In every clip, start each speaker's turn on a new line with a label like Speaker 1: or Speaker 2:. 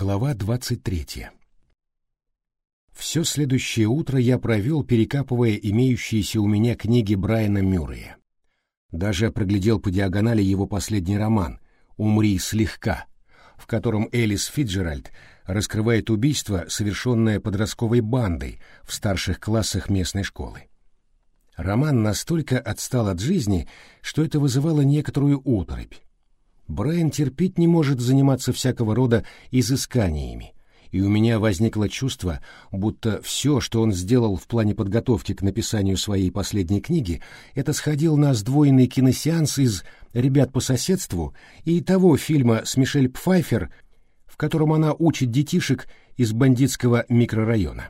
Speaker 1: Глава 23. Все следующее утро я провел, перекапывая имеющиеся у меня книги Брайана Мюррея. Даже проглядел по диагонали его последний роман «Умри слегка», в котором Элис Фиджеральд раскрывает убийство, совершенное подростковой бандой в старших классах местной школы. Роман настолько отстал от жизни, что это вызывало некоторую оторопь. Брайан терпеть не может заниматься всякого рода изысканиями, и у меня возникло чувство, будто все, что он сделал в плане подготовки к написанию своей последней книги, это сходил на сдвоенный киносеанс из «Ребят по соседству» и того фильма с Мишель Пфайфер, в котором она учит детишек из бандитского микрорайона.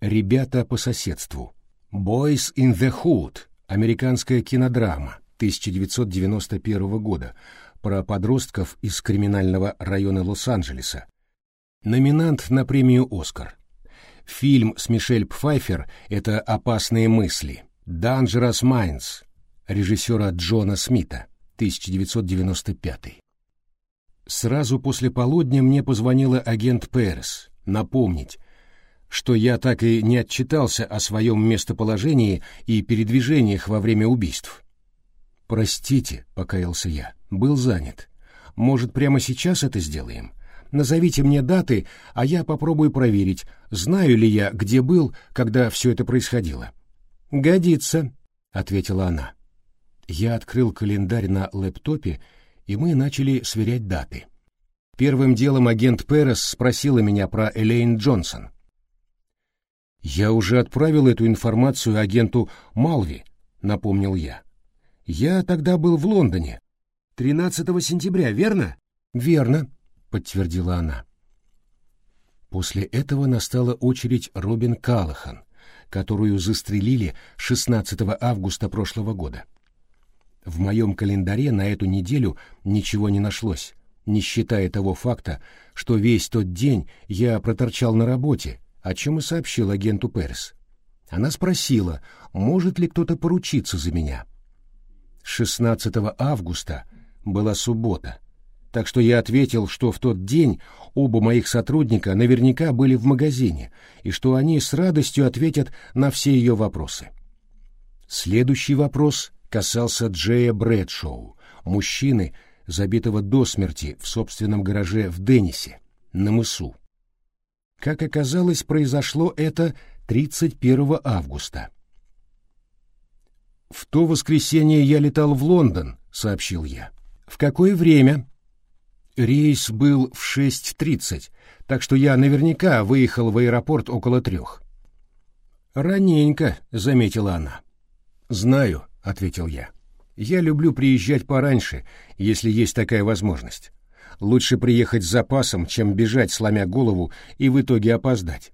Speaker 1: «Ребята по соседству» «Boys in the Hood» — американская кинодрама, 1991 года про подростков из криминального района Лос-Анджелеса. Номинант на премию «Оскар». Фильм с Мишель Пфайфер — это «Опасные мысли». «Dangerous Minds» режиссера Джона Смита, 1995. Сразу после полудня мне позвонила агент Перес напомнить, что я так и не отчитался о своем местоположении и передвижениях во время убийств. «Простите», — покаялся я, — «был занят. Может, прямо сейчас это сделаем? Назовите мне даты, а я попробую проверить, знаю ли я, где был, когда все это происходило». «Годится», — ответила она. Я открыл календарь на лэптопе, и мы начали сверять даты. Первым делом агент Перес спросила меня про Элейн Джонсон. «Я уже отправил эту информацию агенту Малви», — напомнил я. Я тогда был в Лондоне. 13 сентября, верно? Верно, подтвердила она. После этого настала очередь Робин Калахан, которую застрелили 16 августа прошлого года. В моем календаре на эту неделю ничего не нашлось, не считая того факта, что весь тот день я проторчал на работе, о чем и сообщил агенту Перс. Она спросила, может ли кто-то поручиться за меня. 16 августа была суббота, так что я ответил, что в тот день оба моих сотрудника наверняка были в магазине и что они с радостью ответят на все ее вопросы. Следующий вопрос касался Джея Брэдшоу, мужчины, забитого до смерти в собственном гараже в Деннисе, на мысу. Как оказалось, произошло это 31 августа. «В то воскресенье я летал в Лондон», — сообщил я. «В какое время?» Рейс был в 6.30, так что я наверняка выехал в аэропорт около трех. «Раненько», — заметила она. «Знаю», — ответил я. «Я люблю приезжать пораньше, если есть такая возможность. Лучше приехать с запасом, чем бежать, сломя голову, и в итоге опоздать».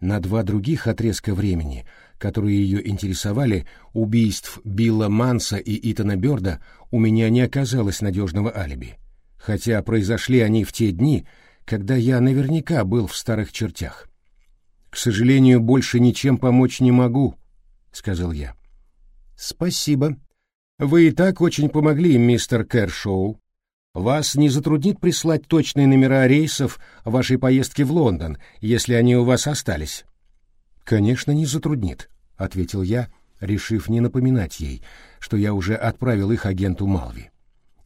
Speaker 1: На два других отрезка времени которые ее интересовали, убийств Билла Манса и Итана Бёрда, у меня не оказалось надежного алиби, хотя произошли они в те дни, когда я наверняка был в старых чертях. «К сожалению, больше ничем помочь не могу», — сказал я. «Спасибо. Вы и так очень помогли, мистер Кэршоу. Вас не затруднит прислать точные номера рейсов вашей поездки в Лондон, если они у вас остались?» «Конечно, не затруднит», — ответил я, решив не напоминать ей, что я уже отправил их агенту Малви.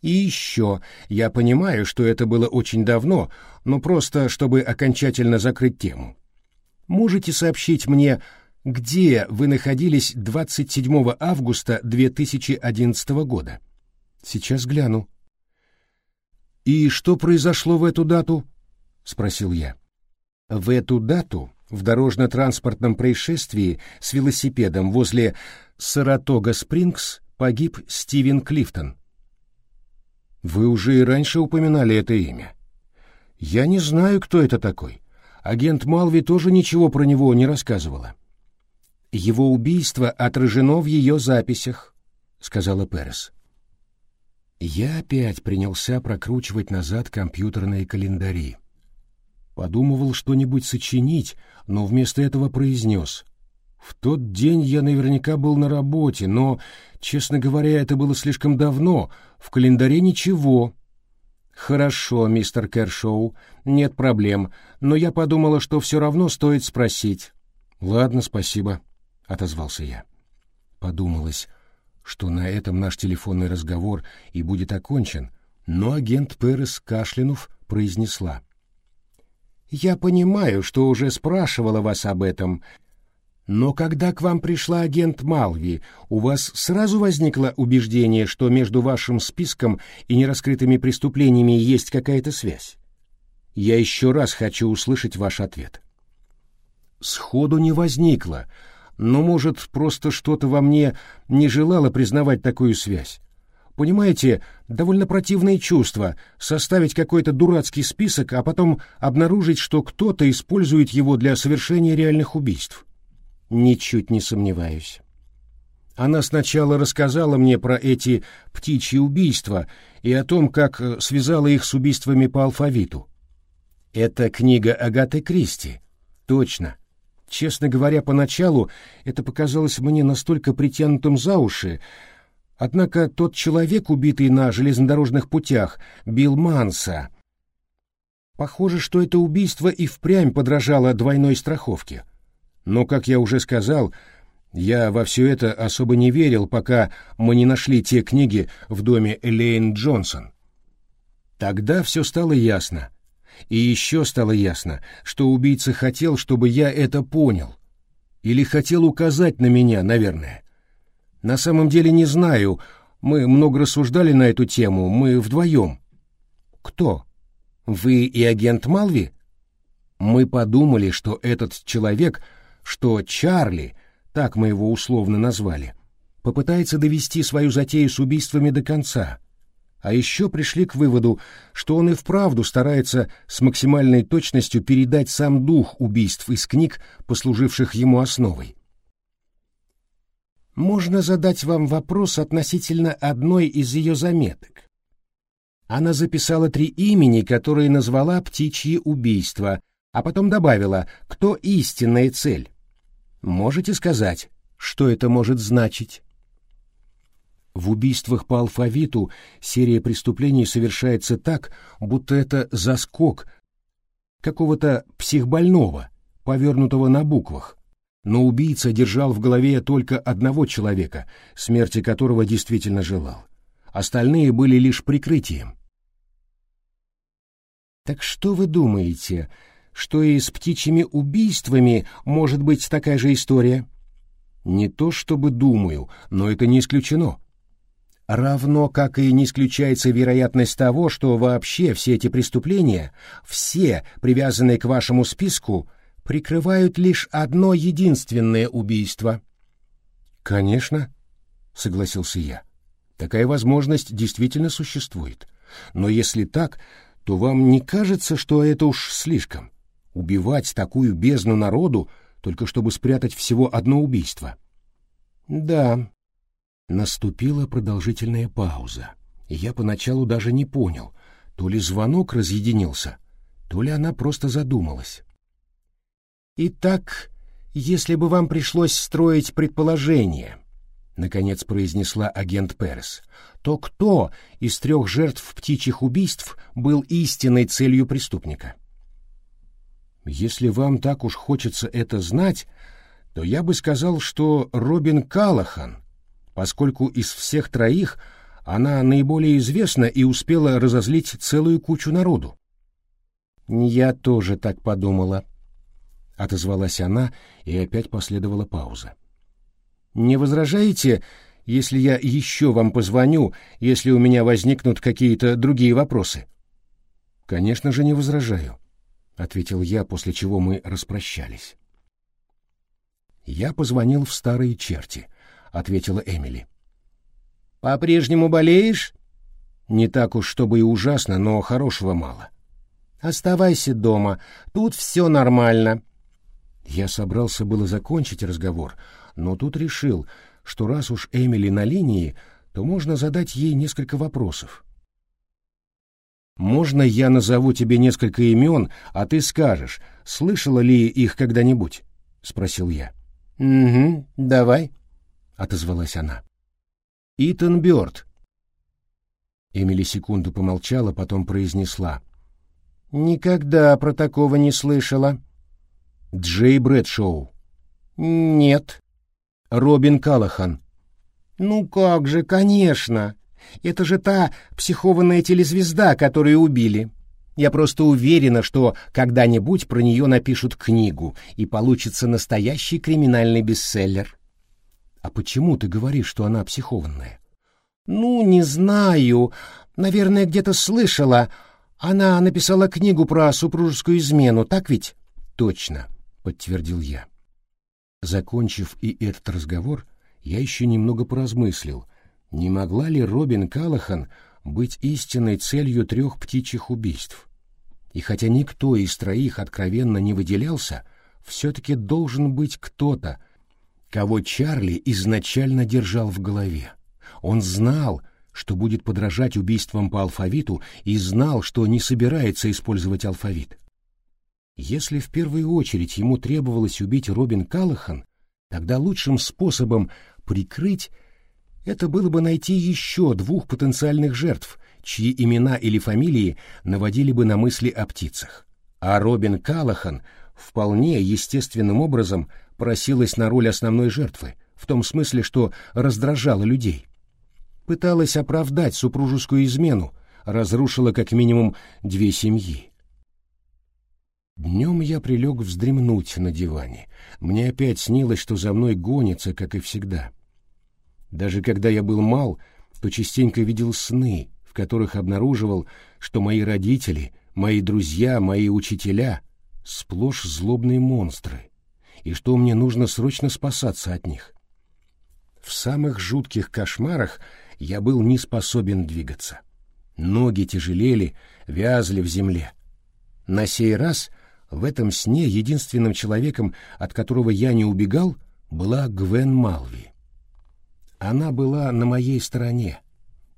Speaker 1: «И еще, я понимаю, что это было очень давно, но просто, чтобы окончательно закрыть тему. Можете сообщить мне, где вы находились 27 августа 2011 года?» «Сейчас гляну». «И что произошло в эту дату?» — спросил я. «В эту дату в дорожно-транспортном происшествии с велосипедом возле Саратога-Спрингс погиб Стивен Клифтон. Вы уже и раньше упоминали это имя. Я не знаю, кто это такой. Агент Малви тоже ничего про него не рассказывала. Его убийство отражено в ее записях, сказала Перес. Я опять принялся прокручивать назад компьютерные календари. Подумывал что-нибудь сочинить, но вместо этого произнес. В тот день я наверняка был на работе, но, честно говоря, это было слишком давно, в календаре ничего. Хорошо, мистер Кэршоу, нет проблем, но я подумала, что все равно стоит спросить. Ладно, спасибо, отозвался я. Подумалось, что на этом наш телефонный разговор и будет окончен, но агент Перес кашлянув произнесла. «Я понимаю, что уже спрашивала вас об этом, но когда к вам пришла агент Малви, у вас сразу возникло убеждение, что между вашим списком и нераскрытыми преступлениями есть какая-то связь? Я еще раз хочу услышать ваш ответ». Сходу не возникло, но, может, просто что-то во мне не желало признавать такую связь. Понимаете, довольно противное чувство — составить какой-то дурацкий список, а потом обнаружить, что кто-то использует его для совершения реальных убийств. Ничуть не сомневаюсь. Она сначала рассказала мне про эти птичьи убийства и о том, как э, связала их с убийствами по алфавиту. Это книга Агаты Кристи. Точно. Честно говоря, поначалу это показалось мне настолько притянутым за уши, однако тот человек, убитый на железнодорожных путях, Билл Манса, похоже, что это убийство и впрямь подражало двойной страховке. Но, как я уже сказал, я во все это особо не верил, пока мы не нашли те книги в доме Элейн Джонсон. Тогда все стало ясно — и еще стало ясно, что убийца хотел, чтобы я это понял. Или хотел указать на меня, наверное. На самом деле не знаю, мы много рассуждали на эту тему, мы вдвоем. Кто? Вы и агент Малви? Мы подумали, что этот человек, что Чарли, так мы его условно назвали, попытается довести свою затею с убийствами до конца — а еще пришли к выводу, что он и вправду старается с максимальной точностью передать сам дух убийств из книг, послуживших ему основой. Можно задать вам вопрос относительно одной из ее заметок. Она записала три имени, которые назвала «птичьи убийства», а потом добавила «кто истинная цель». Можете сказать, что это может значить? В убийствах по алфавиту серия преступлений совершается так, будто это заскок какого-то психбольного, повернутого на буквах. Но убийца держал в голове только одного человека, смерти которого действительно желал. Остальные были лишь прикрытием. Так что вы думаете, что и с птичьими убийствами может быть такая же история? Не то чтобы думаю, но это не исключено равно как и не исключается вероятность того, что вообще все эти преступления, все привязанные к вашему списку, прикрывают лишь одно единственное убийство. Конечно, согласился я. Такая возможность действительно существует. Но если так, то вам не кажется, что это уж слишком? Убивать такую бездну народу, только чтобы спрятать всего одно убийство? Да, Наступила продолжительная пауза, я поначалу даже не понял, то ли звонок разъединился, то ли она просто задумалась. «Итак, если бы вам пришлось строить предположение», — наконец произнесла агент Перес, «то кто из трех жертв птичьих убийств был истинной целью преступника?» «Если вам так уж хочется это знать, то я бы сказал, что Робин Калахан поскольку из всех троих она наиболее известна и успела разозлить целую кучу народу. «Я тоже так подумала», — отозвалась она, и опять последовала пауза. «Не возражаете, если я еще вам позвоню, если у меня возникнут какие-то другие вопросы?» «Конечно же, не возражаю», — ответил я, после чего мы распрощались. Я позвонил в старые черти —— ответила Эмили. «По-прежнему болеешь?» «Не так уж, чтобы и ужасно, но хорошего мало». «Оставайся дома, тут все нормально». Я собрался было закончить разговор, но тут решил, что раз уж Эмили на линии, то можно задать ей несколько вопросов. «Можно я назову тебе несколько имен, а ты скажешь, слышала ли их когда-нибудь?» — спросил я. «Угу, давай» отозвалась она. Итан Бёрд. Эмили секунду помолчала, потом произнесла. «Никогда про такого не слышала». «Джей Брэдшоу». «Нет». «Робин Калахан». «Ну как же, конечно. Это же та психованная телезвезда, которую убили. Я просто уверена, что когда-нибудь про нее напишут книгу, и получится настоящий криминальный бестселлер». «А почему ты говоришь, что она психованная?» «Ну, не знаю. Наверное, где-то слышала. Она написала книгу про супружескую измену, так ведь?» «Точно», — подтвердил я. Закончив и этот разговор, я еще немного поразмыслил, не могла ли Робин Калахан быть истинной целью трех птичьих убийств. И хотя никто из троих откровенно не выделялся, все-таки должен быть кто-то, кого Чарли изначально держал в голове. Он знал, что будет подражать убийствам по алфавиту, и знал, что не собирается использовать алфавит. Если в первую очередь ему требовалось убить Робин Каллахан, тогда лучшим способом прикрыть это было бы найти еще двух потенциальных жертв, чьи имена или фамилии наводили бы на мысли о птицах. А Робин Каллахан вполне естественным образом просилась на роль основной жертвы, в том смысле, что раздражала людей пыталась оправдать супружескую измену, разрушила как минимум две семьи. Днем я прилег вздремнуть на диване. Мне опять снилось, что за мной гонится, как и всегда. Даже когда я был мал, то частенько видел сны, в которых обнаруживал, что мои родители, мои друзья, мои учителя — сплошь злобные монстры, и что мне нужно срочно спасаться от них. В самых жутких кошмарах я был не способен двигаться. Ноги тяжелели, вязли в земле. На сей раз в этом сне единственным человеком, от которого я не убегал, была Гвен Малви. Она была на моей стороне,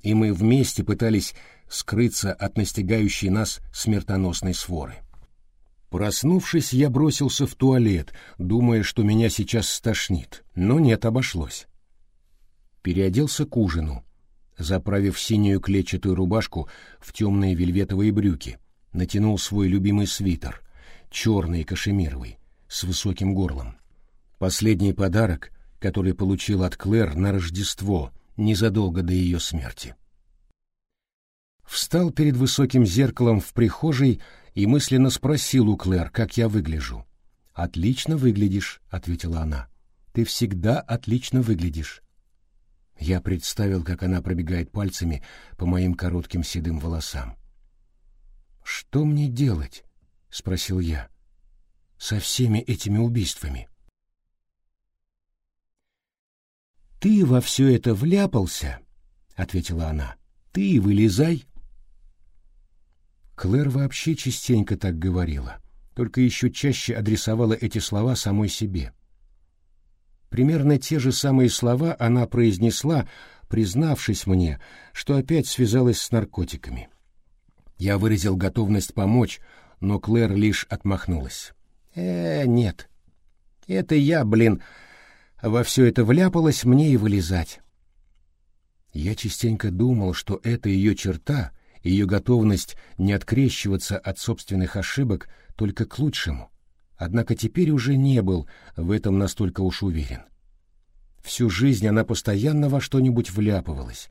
Speaker 1: и мы вместе пытались скрыться от настигающей нас смертоносной своры. Проснувшись, я бросился в туалет, думая, что меня сейчас стошнит, но нет, обошлось. Переоделся к ужину, заправив синюю клетчатую рубашку в темные вельветовые брюки, натянул свой любимый свитер, черный кашемировый, с высоким горлом. Последний подарок, который получил от Клэр на Рождество, незадолго до ее смерти. Встал перед высоким зеркалом в прихожей и мысленно спросил у Клэр, как я выгляжу. «Отлично выглядишь», — ответила она. «Ты всегда отлично выглядишь. Я представил, как она пробегает пальцами по моим коротким седым волосам. «Что мне делать?» — спросил я. «Со всеми этими убийствами?» «Ты во все это вляпался?» — ответила она. «Ты вылезай». Клэр вообще частенько так говорила, только еще чаще адресовала эти слова самой себе. Примерно те же самые слова она произнесла, признавшись мне, что опять связалась с наркотиками. Я выразил готовность помочь, но Клэр лишь отмахнулась. «Э, нет. Это я, блин, во все это вляпалась, мне и вылезать». Я частенько думал, что это ее черта, ее готовность не открещиваться от собственных ошибок только к лучшему однако теперь уже не был в этом настолько уж уверен. Всю жизнь она постоянно во что-нибудь вляпывалась,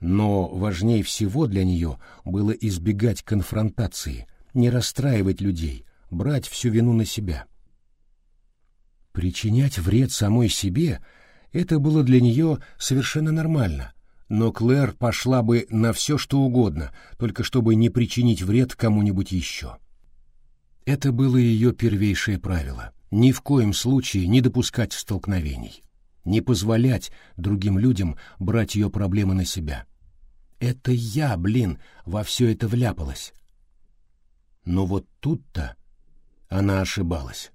Speaker 1: но важнее всего для нее было избегать конфронтации, не расстраивать людей, брать всю вину на себя. Причинять вред самой себе — это было для нее совершенно нормально, но Клэр пошла бы на все, что угодно, только чтобы не причинить вред кому-нибудь еще. Это было ее первейшее правило — ни в коем случае не допускать столкновений, не позволять другим людям брать ее проблемы на себя. Это я, блин, во все это вляпалась. Но вот тут-то она ошибалась.